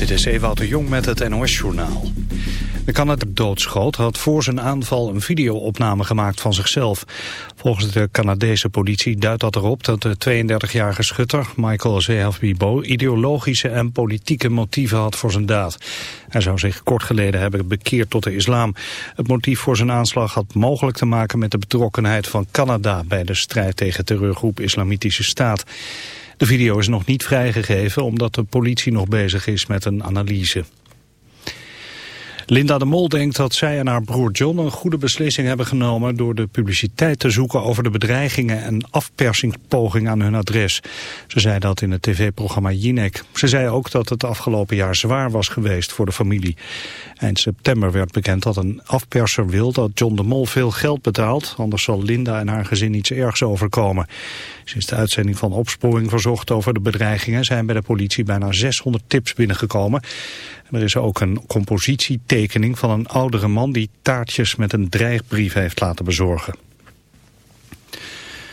Dit is Ewout de Jong met het NOS-journaal. De Canada doodschoot had voor zijn aanval een videoopname gemaakt van zichzelf. Volgens de Canadese politie duidt dat erop dat de 32-jarige schutter Michael Zehavbibo ideologische en politieke motieven had voor zijn daad. Hij zou zich kort geleden hebben bekeerd tot de islam. Het motief voor zijn aanslag had mogelijk te maken met de betrokkenheid van Canada bij de strijd tegen terreurgroep Islamitische Staat. De video is nog niet vrijgegeven omdat de politie nog bezig is met een analyse. Linda de Mol denkt dat zij en haar broer John een goede beslissing hebben genomen door de publiciteit te zoeken over de bedreigingen en afpersingspogingen aan hun adres. Ze zei dat in het tv-programma Jinek. Ze zei ook dat het afgelopen jaar zwaar was geweest voor de familie. Eind september werd bekend dat een afperser wil dat John de Mol veel geld betaalt, anders zal Linda en haar gezin iets ergs overkomen. Sinds de uitzending van Opsporing Verzocht over de bedreigingen zijn bij de politie bijna 600 tips binnengekomen. er is ook een compositietekening van een oudere man die taartjes met een dreigbrief heeft laten bezorgen.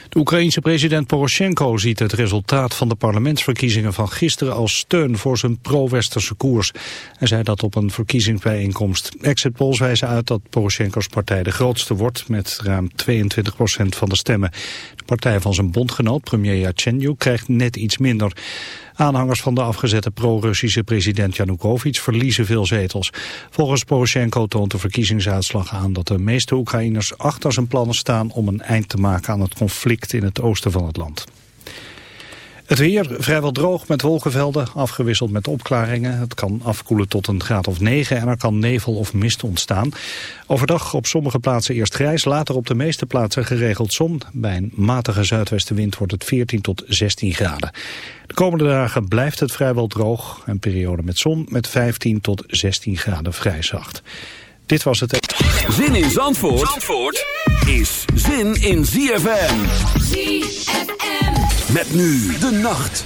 De Oekraïense president Poroshenko ziet het resultaat van de parlementsverkiezingen van gisteren als steun voor zijn pro-westerse koers. Hij zei dat op een verkiezingsbijeenkomst. Exit polls wijzen uit dat Poroshenko's partij de grootste wordt met ruim 22% van de stemmen. De partij van zijn bondgenoot, premier Yatsenyuk, krijgt net iets minder. Aanhangers van de afgezette pro-Russische president Yanukovych verliezen veel zetels. Volgens Poroshenko toont de verkiezingsuitslag aan dat de meeste Oekraïners achter zijn plannen staan om een eind te maken aan het conflict in het oosten van het land. Het weer vrijwel droog met wolkenvelden, afgewisseld met opklaringen. Het kan afkoelen tot een graad of 9 en er kan nevel of mist ontstaan. Overdag op sommige plaatsen eerst grijs, later op de meeste plaatsen geregeld zon. Bij een matige zuidwestenwind wordt het 14 tot 16 graden. De komende dagen blijft het vrijwel droog. Een periode met zon met 15 tot 16 graden vrij zacht. Dit was het... Zin in Zandvoort, Zandvoort is zin in ZFM. ZFM. Met nu de nacht.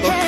travel.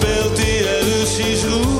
speelt hij er roulette.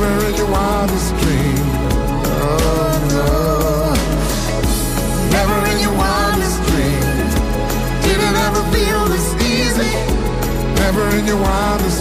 never in your wildest dream. Never in your wildest. Did it ever feel this easy? Never in your wildest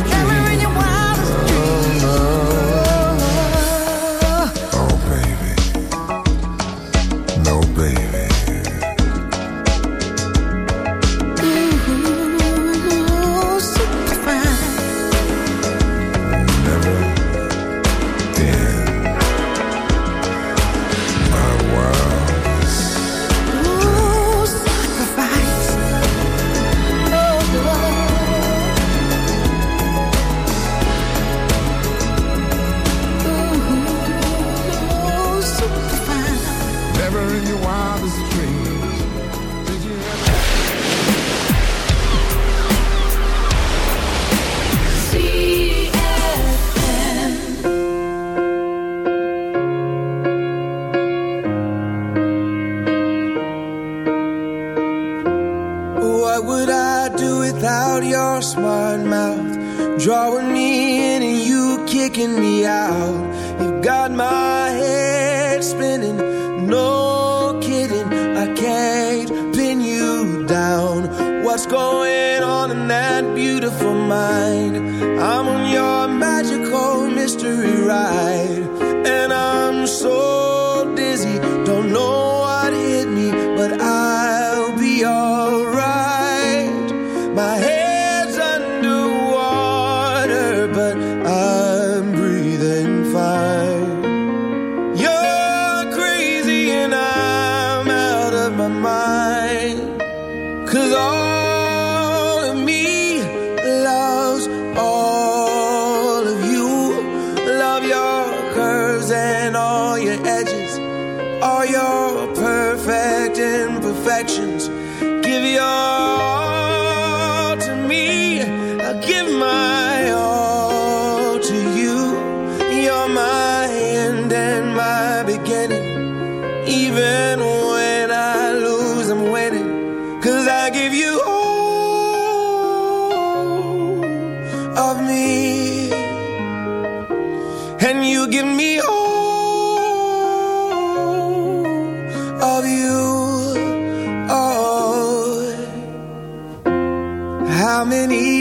Cause all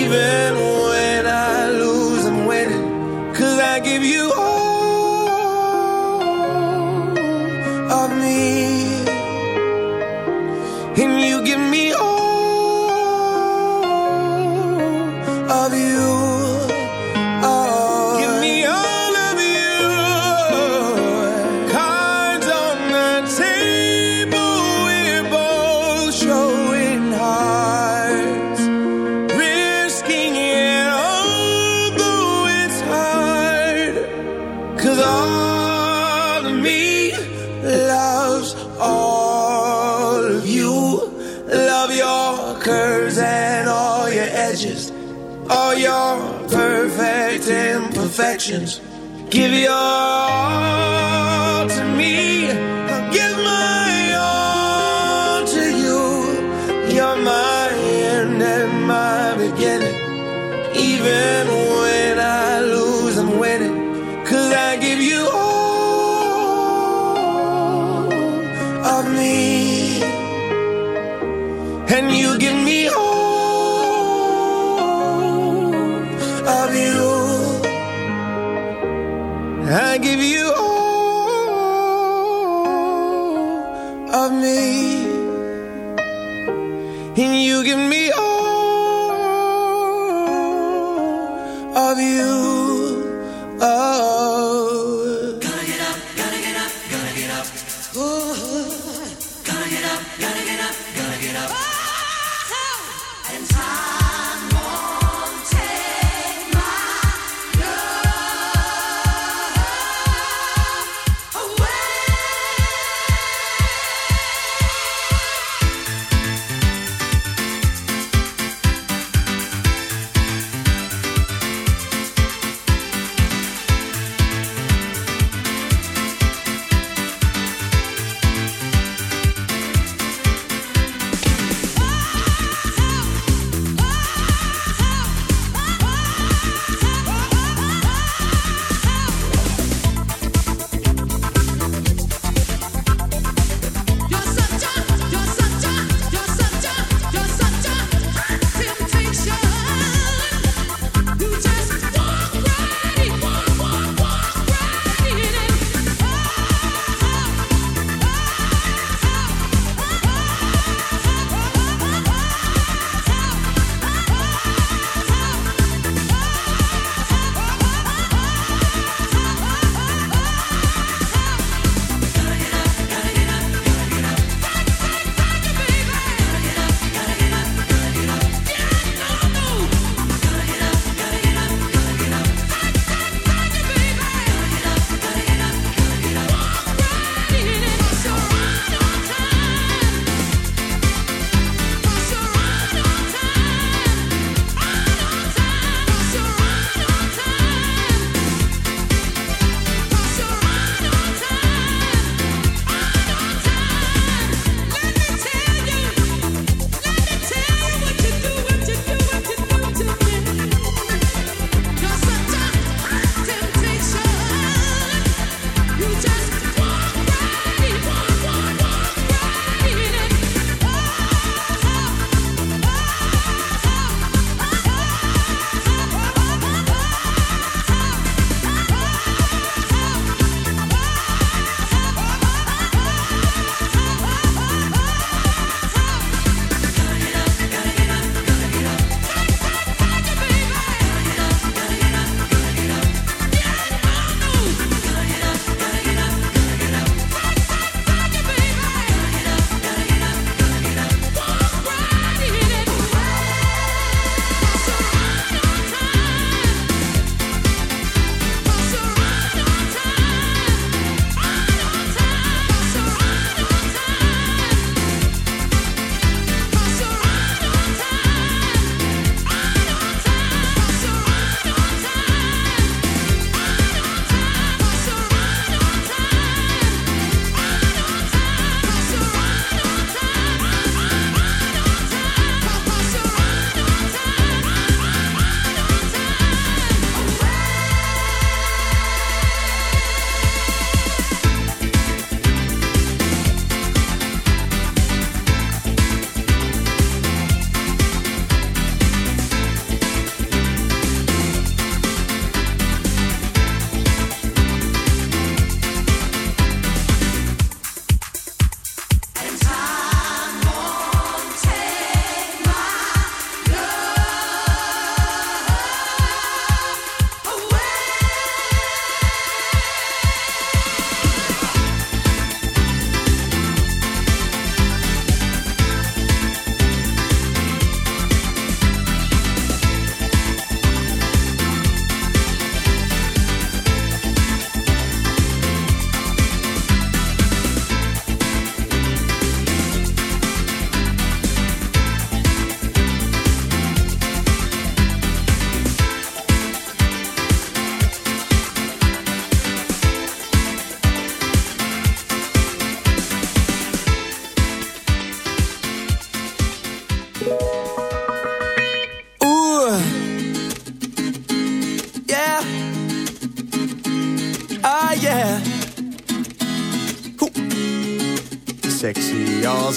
Even Christians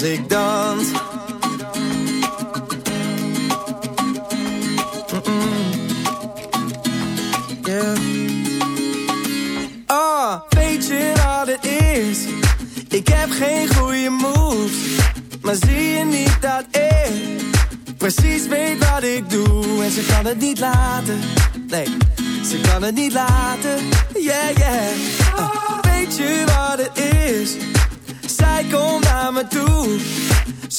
ik dans.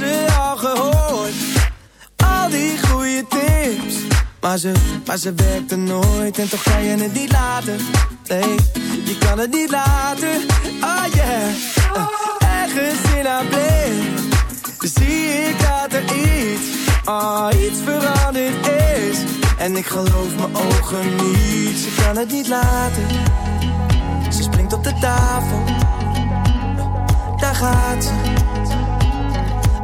Ze al gehoord. Al die goede tips. Maar ze, maar ze werkte nooit en toch kan je het niet laten. Nee, je kan het niet laten. Oh yeah. Uh, ergens in haar blik. Zie ik dat er iets, oh iets veranderd is. En ik geloof mijn ogen niet. Ze kan het niet laten. Ze springt op de tafel. Daar gaat ze.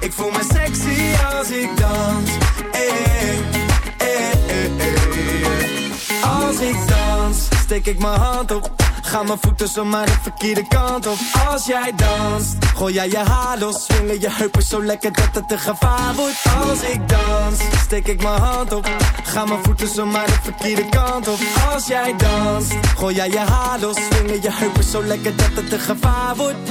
Ik voel me sexy als ik dans. Hey, hey, hey. Als ik dans, steek ik mijn hand op. Gaan mijn voeten zomaar de verkeerde kant op. Als jij danst, gooi jij je haar los. Swingen je heupen zo lekker dat het een gevaar wordt. Als ik dans, steek ik mijn hand op. Gaan mijn voeten zomaar de verkeerde kant op. Als jij danst, gooi jij je haar los. Swingen je heupen zo lekker dat het een gevaar wordt.